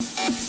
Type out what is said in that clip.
you.